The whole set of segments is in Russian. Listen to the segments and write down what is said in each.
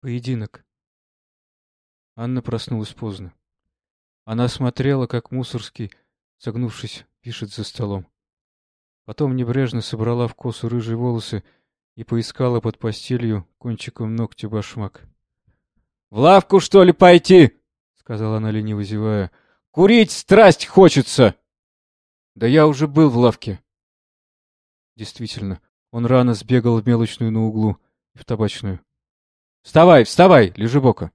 Поединок. Анна проснулась поздно. Она смотрела, как Мусорский, согнувшись, пишет за столом. Потом небрежно собрала в косу рыжие волосы и поискала под постелью кончиком ногтя башмак. — В лавку, что ли, пойти? — сказала она, лениво зевая. — Курить страсть хочется! — Да я уже был в лавке. Действительно, он рано сбегал в мелочную на углу и в табачную. — Вставай, вставай, лежи бока.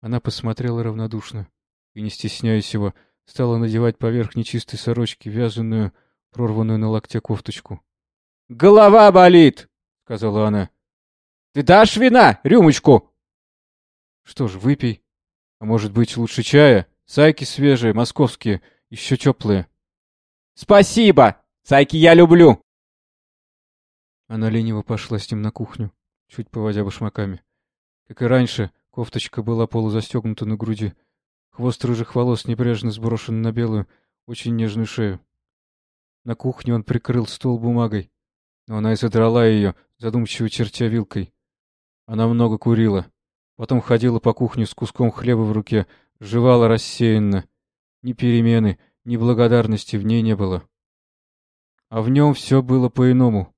Она посмотрела равнодушно и, не стесняясь его, стала надевать поверх нечистой сорочки вязаную, прорванную на локте кофточку. — Голова болит! — сказала она. — Ты дашь вина, рюмочку? — Что ж, выпей. А может быть, лучше чая? Сайки свежие, московские, еще теплые. — Спасибо! Сайки я люблю! Она лениво пошла с ним на кухню, чуть поводя башмаками. Как и раньше, кофточка была полузастегнута на груди. Хвост рыжих волос небрежно сброшен на белую, очень нежную шею. На кухне он прикрыл стол бумагой, но она и задрала ее, задумчиво чертя вилкой. Она много курила. Потом ходила по кухне с куском хлеба в руке, жевала рассеянно. Ни перемены, ни благодарности в ней не было. А в нем все было по-иному.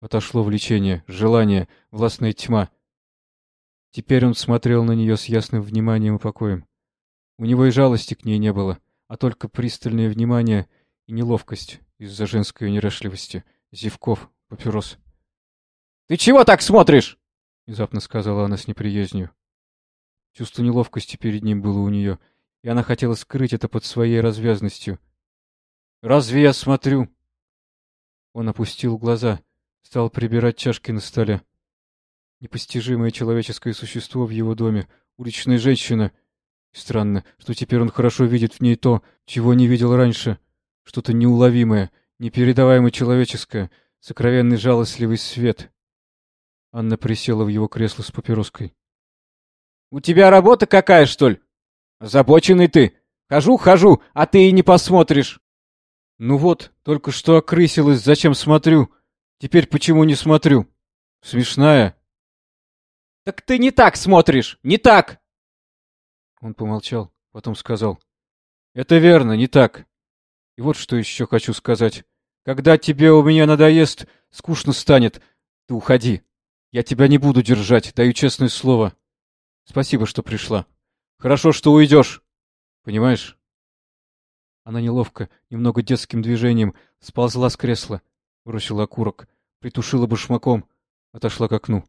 Отошло влечение, желание, властная тьма. Теперь он смотрел на нее с ясным вниманием и покоем. У него и жалости к ней не было, а только пристальное внимание и неловкость из-за женской неряшливости, зевков, папирос. — Ты чего так смотришь? — внезапно сказала она с неприязнью. Чувство неловкости перед ним было у нее, и она хотела скрыть это под своей развязностью. — Разве я смотрю? Он опустил глаза, стал прибирать чашки на столе. Непостижимое человеческое существо в его доме, уличная женщина. Странно, что теперь он хорошо видит в ней то, чего не видел раньше. Что-то неуловимое, непередаваемо человеческое, сокровенный жалостливый свет. Анна присела в его кресло с папироской. — У тебя работа какая, что ли? Озабоченный ты. Хожу, хожу, а ты и не посмотришь. — Ну вот, только что окрысилась, зачем смотрю. Теперь почему не смотрю? Смешная. — Так ты не так смотришь, не так! Он помолчал, потом сказал. — Это верно, не так. И вот что еще хочу сказать. Когда тебе у меня надоест, скучно станет, ты уходи. Я тебя не буду держать, даю честное слово. Спасибо, что пришла. Хорошо, что уйдешь. Понимаешь? Она неловко, немного детским движением, сползла с кресла, бросила окурок, притушила башмаком, отошла к окну.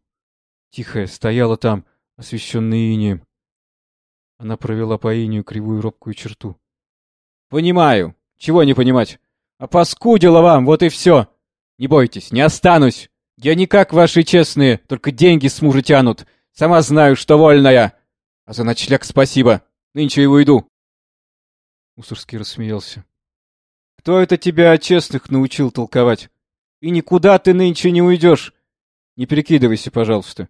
Тихая, стояла там, освещенная инеем. Она провела по инию кривую робкую черту. — Понимаю. Чего не понимать? А паскудила вам, вот и все. Не бойтесь, не останусь. Я не как ваши честные, только деньги с мужа тянут. Сама знаю, что вольная. А за ночлег спасибо. Нынче и уйду. Мусорский рассмеялся. Кто это тебя о честных научил толковать? И никуда ты нынче не уйдешь. Не перекидывайся, пожалуйста.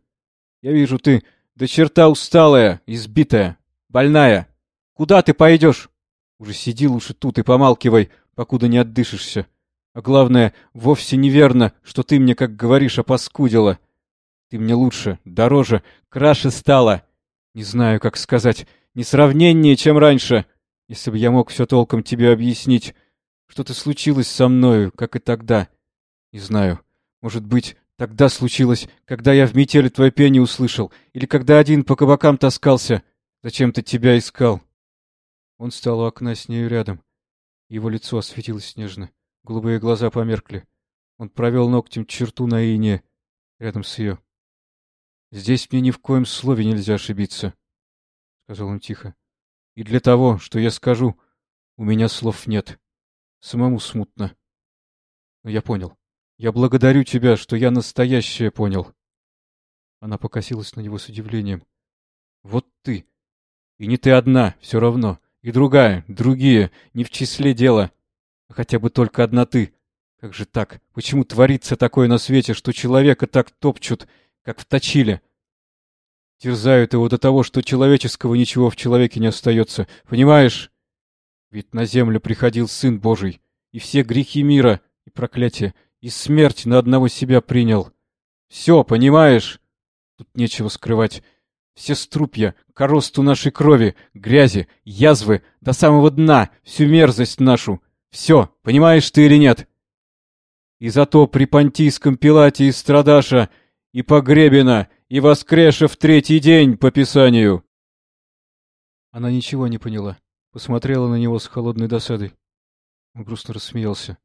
Я вижу, ты до черта усталая, избитая, больная. Куда ты пойдешь? Уже сиди лучше тут и помалкивай, покуда не отдышишься. А главное, вовсе неверно, что ты мне, как говоришь, опаскудила. Ты мне лучше, дороже, краше стала. Не знаю, как сказать, несравненнее, чем раньше. Если бы я мог все толком тебе объяснить. Что-то случилось со мною, как и тогда. Не знаю. Может быть, тогда случилось, когда я в метели твое пение услышал, или когда один по кабакам таскался, зачем-то тебя искал. Он стал у окна с нею рядом. Его лицо осветилось снежно. Голубые глаза померкли. Он провел ногтем черту на ине рядом с ее. — Здесь мне ни в коем слове нельзя ошибиться, — сказал он тихо. — И для того, что я скажу, у меня слов нет. Самому смутно. Но я понял. Я благодарю тебя, что я настоящее понял. Она покосилась на него с удивлением. — Вот ты. И не ты одна, все равно. И другая, другие, не в числе дела. Хотя бы только одна ты. Как же так? Почему творится такое на свете, что человека так топчут, как в точиле? Терзают его до того, что человеческого ничего в человеке не остается. Понимаешь? Ведь на землю приходил Сын Божий, и все грехи мира, и проклятие, и смерть на одного себя принял. Все, понимаешь? Тут нечего скрывать. Все струпья, коросту нашей крови, грязи, язвы, до самого дна, всю мерзость нашу. Все, понимаешь ты или нет? И зато при Понтийском Пилате и Страдаша, и погребена, и воскреша в третий день по Писанию. Она ничего не поняла, посмотрела на него с холодной досадой. Он грустно рассмеялся.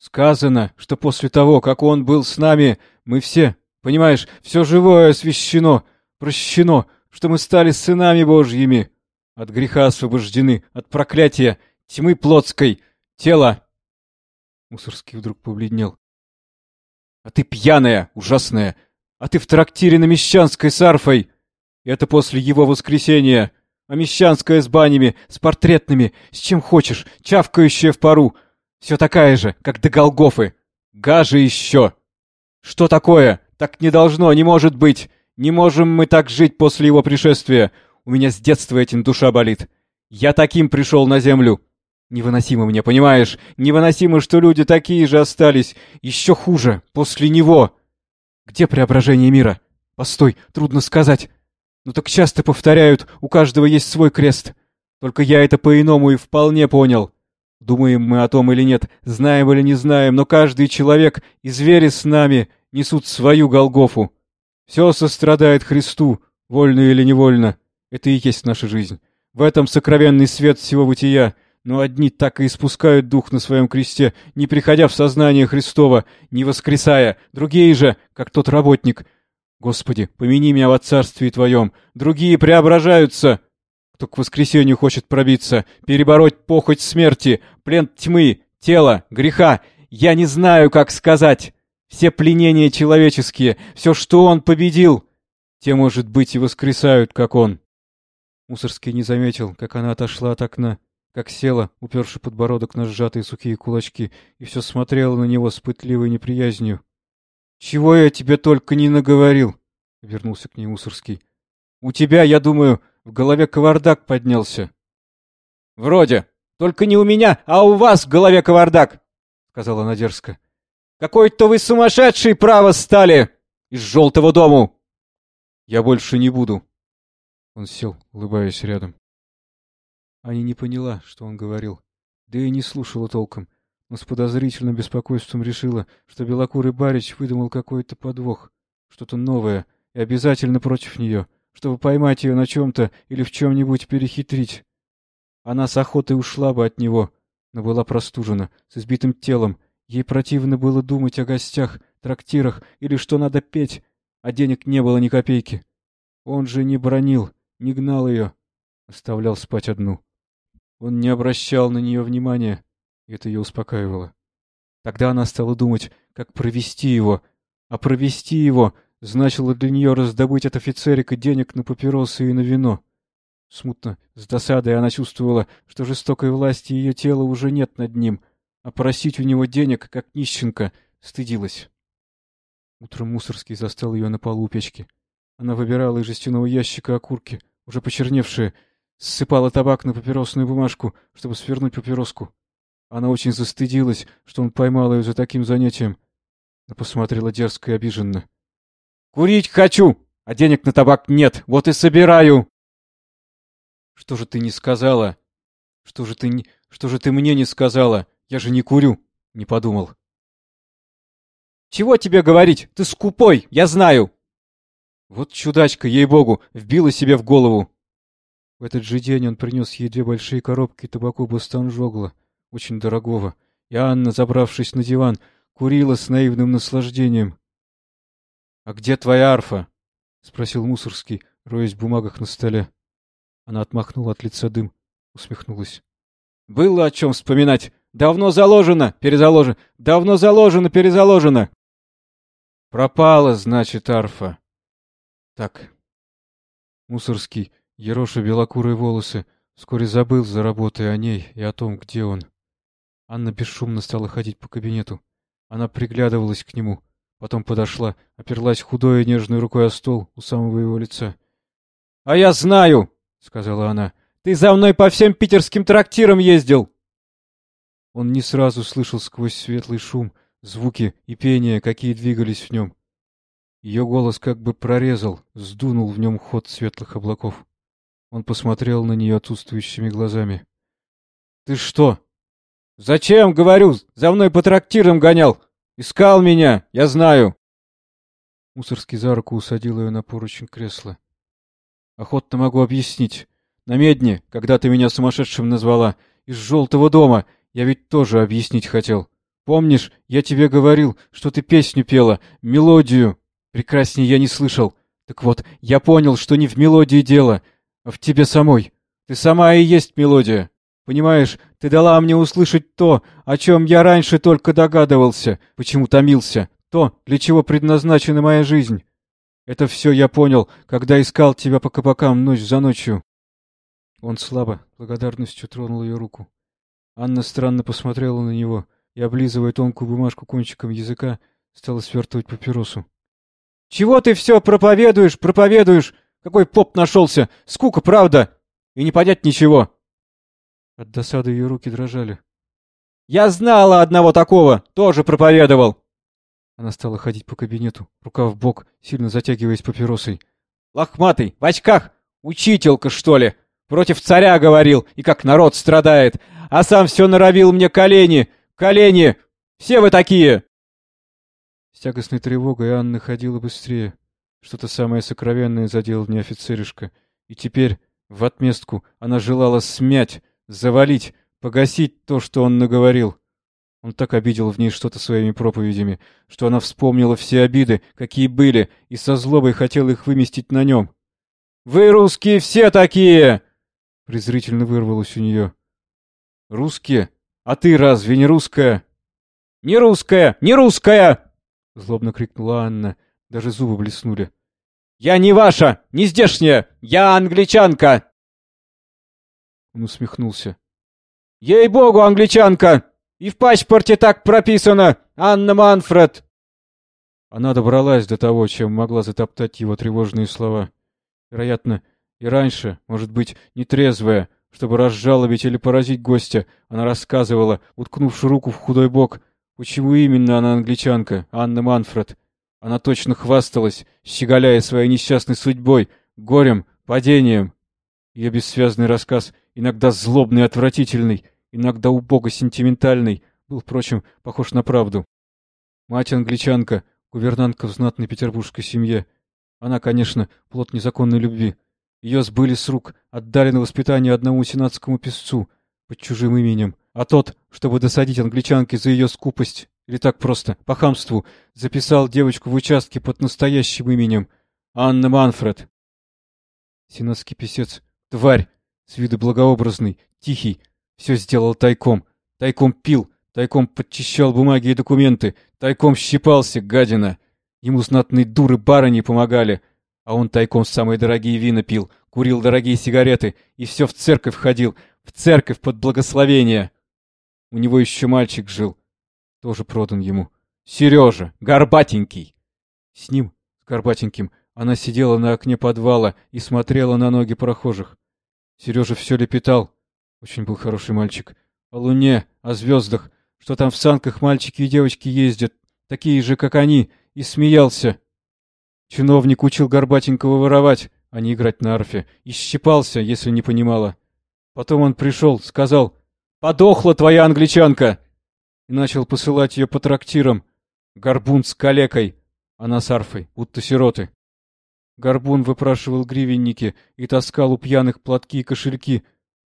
Сказано, что после того, как он был с нами, мы все, понимаешь, все живое освящено, прощено, что мы стали сынами Божьими, от греха освобождены, от проклятия, тьмы плотской, тела. Мусорский вдруг побледнел. — А ты пьяная, ужасная! А ты в трактире на Мещанской с арфой! Это после его воскресения! А Мещанская с банями, с портретными, с чем хочешь, чавкающая в пару! Все такая же, как до Голгофы! Гажа еще! Что такое? Так не должно, не может быть! Не можем мы так жить после его пришествия! У меня с детства этим душа болит! Я таким пришел на землю! Невыносимо мне, понимаешь? Невыносимо, что люди такие же остались. Еще хуже, после него. Где преображение мира? Постой, трудно сказать. Ну так часто повторяют, у каждого есть свой крест. Только я это по-иному и вполне понял. Думаем мы о том или нет, знаем или не знаем, но каждый человек и звери с нами несут свою Голгофу. Все сострадает Христу, вольно или невольно. Это и есть наша жизнь. В этом сокровенный свет всего бытия — но одни так и испускают дух на своем кресте, не приходя в сознание Христова, не воскресая, другие же, как тот работник. Господи, помяни меня во царствии Твоем, другие преображаются. Кто к воскресению хочет пробиться, перебороть похоть смерти, плен тьмы, тела, греха, я не знаю, как сказать. Все пленения человеческие, все, что он победил, те, может быть, и воскресают, как он. Мусорский не заметил, как она отошла от окна как села, уперши подбородок на сжатые сухие кулачки, и все смотрела на него с пытливой неприязнью. — Чего я тебе только не наговорил? — вернулся к ней Мусорский. — У тебя, я думаю, в голове кавардак поднялся. — Вроде. Только не у меня, а у вас в голове кавардак, — сказала она дерзко. — Какой-то вы сумасшедший право стали! Из желтого дому! — Я больше не буду. Он сел, улыбаясь рядом. Аня не поняла, что он говорил, да и не слушала толком, но с подозрительным беспокойством решила, что белокурый барич выдумал какой-то подвох, что-то новое и обязательно против нее, чтобы поймать ее на чем-то или в чем-нибудь перехитрить. Она с охотой ушла бы от него, но была простужена, с избитым телом, ей противно было думать о гостях, трактирах или что надо петь, а денег не было ни копейки. Он же не бронил, не гнал ее, оставлял спать одну. Он не обращал на нее внимания, и это ее успокаивало. Тогда она стала думать, как провести его, а провести его значило для нее раздобыть от офицерика денег на папиросы и на вино. Смутно, с досадой она чувствовала, что жестокой власти ее тела уже нет над ним, а просить у него денег, как нищенка, стыдилась. Утром Мусорский застал ее на полу печки. Она выбирала из жестяного ящика окурки, уже почерневшие, ссыпала табак на папиросную бумажку, чтобы свернуть папироску. Она очень застыдилась, что он поймал ее за таким занятием, но посмотрела дерзко и обиженно. — Курить хочу, а денег на табак нет, вот и собираю! — Что же ты не сказала? Что же ты, не... что же ты мне не сказала? Я же не курю, не подумал. — Чего тебе говорить? Ты скупой, я знаю! Вот чудачка, ей-богу, вбила себе в голову. В этот же день он принес ей две большие коробки табаку Бостанжогла, очень дорогого, и Анна, забравшись на диван, курила с наивным наслаждением. — А где твоя арфа? — спросил Мусорский, роясь в бумагах на столе. Она отмахнула от лица дым, усмехнулась. — Было о чем вспоминать. Давно заложено, перезаложено, давно заложено, перезаложено. — Пропала, значит, арфа. Так. Мусорский Ероша белокурые волосы, вскоре забыл за работой о ней и о том, где он. Анна бесшумно стала ходить по кабинету. Она приглядывалась к нему, потом подошла, оперлась худой и нежной рукой о стол у самого его лица. — А я знаю, — сказала она, — ты за мной по всем питерским трактирам ездил. Он не сразу слышал сквозь светлый шум, звуки и пение, какие двигались в нем. Ее голос как бы прорезал, сдунул в нем ход светлых облаков. Он посмотрел на нее отсутствующими глазами. — Ты что? — Зачем, говорю, за мной по трактирам гонял? Искал меня, я знаю. Мусорский за руку усадил ее на поручень кресла. — Охотно могу объяснить. На медне, когда ты меня сумасшедшим назвала, из желтого дома, я ведь тоже объяснить хотел. Помнишь, я тебе говорил, что ты песню пела, мелодию. Прекраснее я не слышал. Так вот, я понял, что не в мелодии дело, а в тебе самой. Ты сама и есть мелодия. Понимаешь, ты дала мне услышать то, о чем я раньше только догадывался, почему томился, то, для чего предназначена моя жизнь. Это все я понял, когда искал тебя по кабакам ночь за ночью. Он слабо, благодарностью тронул ее руку. Анна странно посмотрела на него и, облизывая тонкую бумажку кончиком языка, стала свертывать папиросу. — Чего ты все проповедуешь, проповедуешь? Какой поп нашелся? Скука, правда? И не понять ничего. От досады ее руки дрожали. — Я знала одного такого, тоже проповедовал. Она стала ходить по кабинету, рука в бок, сильно затягиваясь папиросой. — Лохматый, в очках! Учителька, что ли? Против царя говорил, и как народ страдает. А сам все норовил мне колени, колени! Все вы такие! С тягостной тревогой Анна ходила быстрее. Что-то самое сокровенное задел в ней офицеришка. И теперь, в отместку, она желала смять, завалить, погасить то, что он наговорил. Он так обидел в ней что-то своими проповедями, что она вспомнила все обиды, какие были, и со злобой хотела их выместить на нем. «Вы, русские, все такие!» презрительно вырвалось у нее. «Русские? А ты разве не русская?» «Не русская! Не русская!» — злобно крикнула Анна. Даже зубы блеснули. «Я не ваша! Не здешняя! Я англичанка!» Он усмехнулся. «Ей-богу, англичанка! И в паспорте так прописано! Анна Манфред!» Она добралась до того, чем могла затоптать его тревожные слова. Вероятно, и раньше, может быть, нетрезвая, чтобы разжалобить или поразить гостя, она рассказывала, уткнувши руку в худой бок, почему именно она англичанка, Анна Манфред. Она точно хвасталась, щеголяя своей несчастной судьбой, горем, падением. Ее бессвязный рассказ, иногда злобный и отвратительный, иногда убого сентиментальный, был, впрочем, похож на правду. Мать англичанка, гувернантка в знатной петербургской семье. Она, конечно, плод незаконной любви. Ее сбыли с рук, отдали на воспитание одному сенатскому песцу под чужим именем, а тот, чтобы досадить англичанке за ее скупость, или так просто, по хамству, записал девочку в участке под настоящим именем Анна Манфред. Сенатский писец, тварь, с виду благообразный, тихий, все сделал тайком, тайком пил, тайком подчищал бумаги и документы, тайком щипался, гадина. Ему знатные дуры барыни помогали, а он тайком самые дорогие вина пил, курил дорогие сигареты и все в церковь ходил, в церковь под благословение. У него еще мальчик жил, тоже продан ему. Сережа, горбатенький. С ним, с горбатеньким, она сидела на окне подвала и смотрела на ноги прохожих. Сережа все лепетал. Очень был хороший мальчик. О луне, о звездах, что там в санках мальчики и девочки ездят, такие же, как они, и смеялся. Чиновник учил Горбатенького воровать, а не играть на арфе, и щипался, если не понимала. Потом он пришел, сказал «Подохла твоя англичанка!» и начал посылать ее по трактирам. Горбун с калекой, она с арфой, будто сироты. Горбун выпрашивал гривенники и таскал у пьяных платки и кошельки.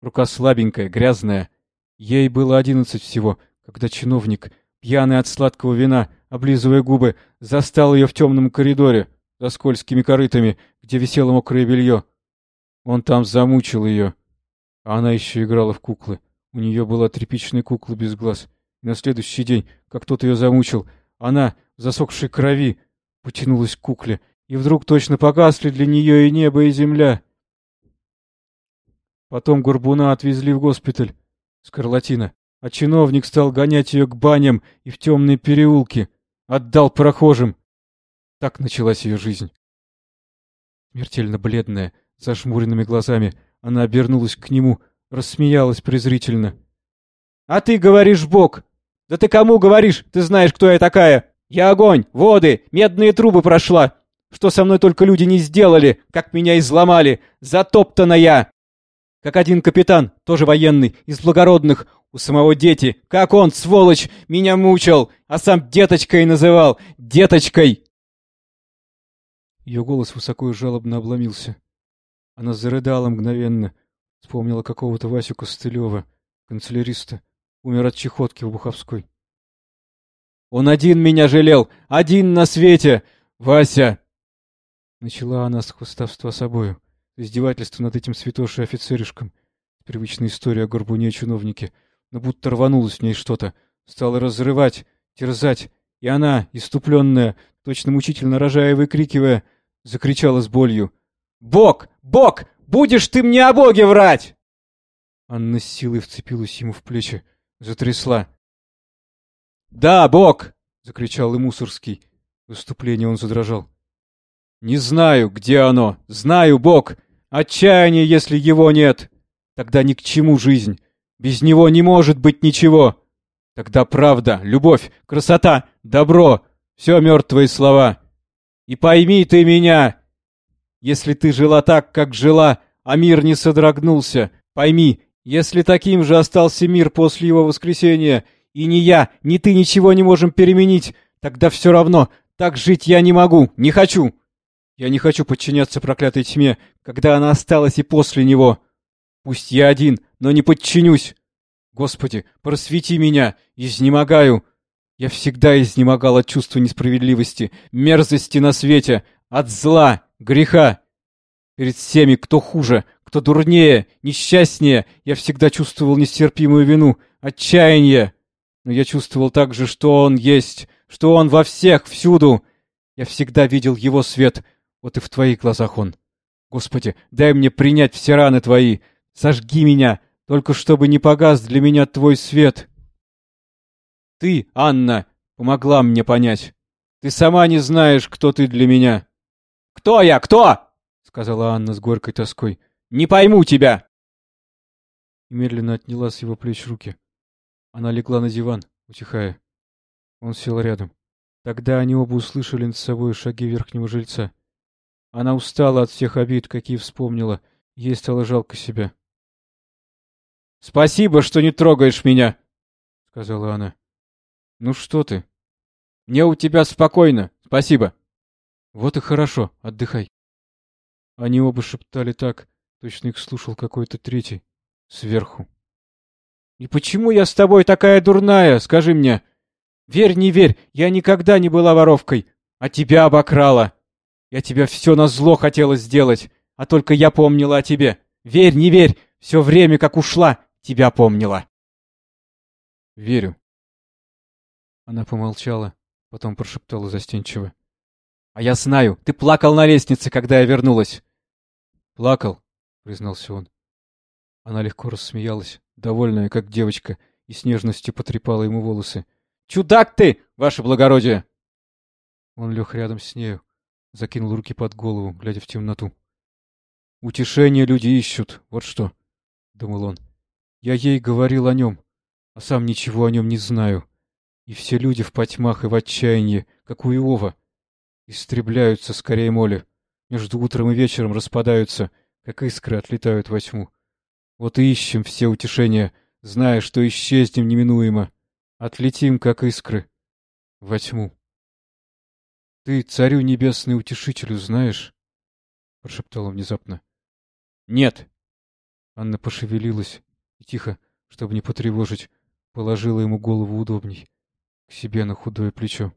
Рука слабенькая, грязная. Ей было одиннадцать всего, когда чиновник, пьяный от сладкого вина, облизывая губы, застал ее в темном коридоре за скользкими корытами, где висело мокрое белье. Он там замучил ее. А она еще играла в куклы. У нее была тряпичная кукла без глаз. И на следующий день, как кто-то ее замучил, она, засохшей крови, потянулась к кукле, и вдруг точно погасли для нее и небо, и земля. Потом Горбуна отвезли в госпиталь, Скарлатина, а чиновник стал гонять ее к баням и в темные переулки, отдал прохожим. Так началась ее жизнь. Смертельно бледная, зажмуренными глазами, она обернулась к нему, рассмеялась презрительно. — А ты говоришь Бог! Да ты кому говоришь? Ты знаешь, кто я такая! Я огонь, воды, медные трубы прошла. Что со мной только люди не сделали, как меня изломали, затоптана я. Как один капитан, тоже военный, из благородных, у самого дети, как он, сволочь, меня мучил, а сам деточкой называл, деточкой. Ее голос высоко и жалобно обломился. Она зарыдала мгновенно, вспомнила какого-то Васю Костылева, канцеляриста, умер от чехотки в Буховской. «Он один меня жалел! Один на свете! Вася!» Начала она с хвостовства собою, издевательство над этим святошей офицеришком, привычная история о горбуне чиновнике, но будто рванулось в ней что-то, стала разрывать, терзать, и она, иступленная, точно мучительно рожая и выкрикивая, закричала с болью. «Бог! Бог! Будешь ты мне о Боге врать!» Анна с силой вцепилась ему в плечи, затрясла. «Да, Бог!» — закричал и Мусорский. В выступлении он задрожал. «Не знаю, где оно. Знаю, Бог. Отчаяние, если его нет. Тогда ни к чему жизнь. Без него не может быть ничего. Тогда правда, любовь, красота, добро — все мертвые слова. И пойми ты меня, если ты жила так, как жила, а мир не содрогнулся, пойми, если таким же остался мир после его воскресения, и ни я, ни ты ничего не можем переменить, тогда все равно, так жить я не могу, не хочу. Я не хочу подчиняться проклятой тьме, когда она осталась и после него. Пусть я один, но не подчинюсь. Господи, просвети меня, изнемогаю. Я всегда изнемогал от чувства несправедливости, мерзости на свете, от зла, греха. Перед всеми, кто хуже, кто дурнее, несчастнее, я всегда чувствовал нестерпимую вину, отчаяние. Но я чувствовал также, что он есть, что он во всех, всюду. Я всегда видел его свет, вот и в твоих глазах он. Господи, дай мне принять все раны твои, сожги меня, только чтобы не погас для меня твой свет. Ты, Анна, помогла мне понять. Ты сама не знаешь, кто ты для меня. «Кто я? Кто?» — сказала Анна с горькой тоской. «Не пойму тебя!» И медленно отняла с его плеч руки. Она легла на диван, утихая. Он сел рядом. Тогда они оба услышали над собой шаги верхнего жильца. Она устала от всех обид, какие вспомнила. Ей стало жалко себя. «Спасибо, что не трогаешь меня!» — сказала она. «Ну что ты?» «Мне у тебя спокойно, спасибо!» Вот и хорошо, отдыхай. Они оба шептали так, точно их слушал какой-то третий, сверху. И почему я с тобой такая дурная, скажи мне? Верь, не верь, я никогда не была воровкой, а тебя обокрала. Я тебя все на зло хотела сделать, а только я помнила о тебе. Верь, не верь, все время, как ушла, тебя помнила. Верю. Она помолчала, потом прошептала застенчиво. А я знаю, ты плакал на лестнице, когда я вернулась. Плакал, признался он. Она легко рассмеялась, довольная, как девочка, и с нежностью потрепала ему волосы. «Чудак ты, ваше благородие!» Он лег рядом с нею, закинул руки под голову, глядя в темноту. «Утешение люди ищут, вот что», — думал он. «Я ей говорил о нем, а сам ничего о нем не знаю. И все люди в потьмах и в отчаянии, как у Иова. Истребляются скорее моли. Между утром и вечером распадаются, как искры отлетают во тьму. Вот и ищем все утешения, зная, что исчезнем неминуемо. Отлетим, как искры, во тьму. «Ты царю небесный утешителю знаешь?» — прошептала внезапно. «Нет». Анна пошевелилась и тихо, чтобы не потревожить, положила ему голову удобней, к себе на худое плечо.